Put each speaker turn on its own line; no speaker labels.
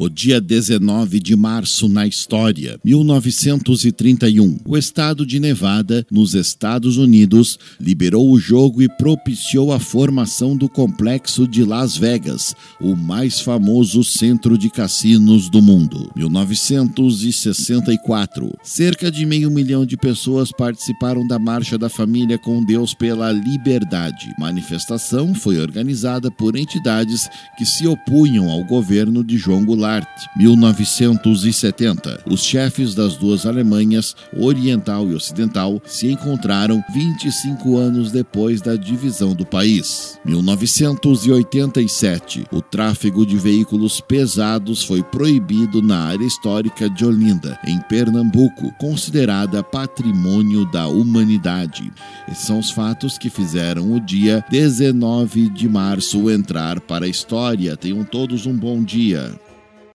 O dia 19 de março na história, 1931, o estado de Nevada, nos Estados Unidos, liberou o jogo e propiciou a formação do complexo de Las Vegas, o mais famoso centro de cassinos do mundo. 1964, cerca de meio milhão de pessoas participaram da Marcha da Família com Deus pela Liberdade. Manifestação foi organizada por entidades que se opunham ao governo de João Goulart 1970. Os chefes das duas Alemanhas, Oriental e Ocidental, se encontraram 25 anos depois da divisão do país. 1987. O tráfego de veículos pesados foi proibido na área histórica de Olinda, em Pernambuco, considerada patrimônio da humanidade. Esses são os fatos que fizeram o dia 19 de março entrar para a história. Tenham todos um bom dia.